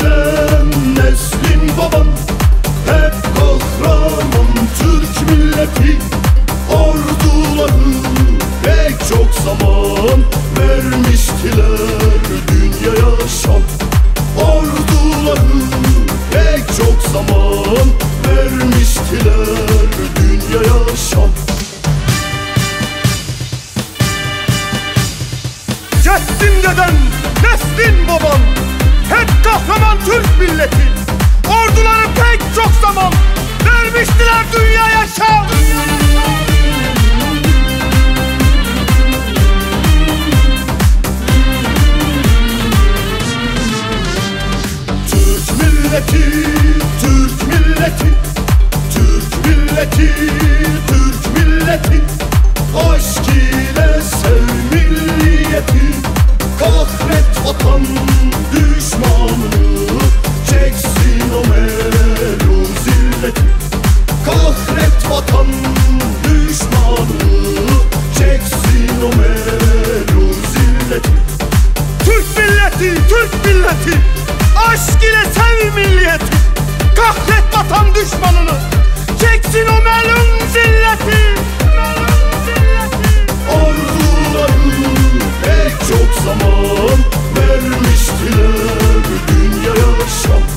dedem neslin babam? Hep kahraman Türk milleti. Orduları pek çok zaman Vermiştiler dünyaya şan. Orduları pek çok zaman Vermiştiler dünyaya şan. Cestin deden, neslin babam kahraman Türk milleti. Orduları pek çok zaman Vermiştiler dünyaya şan. Türk milleti, Türk milleti Türk milleti, Türk milleti. Aşk ile sev milliyeti. Kahret vatan düşmanını. Çeksin o melun zilleti. Melun zilleti Arzuları pek çok zaman vermiştiler dünyaya şan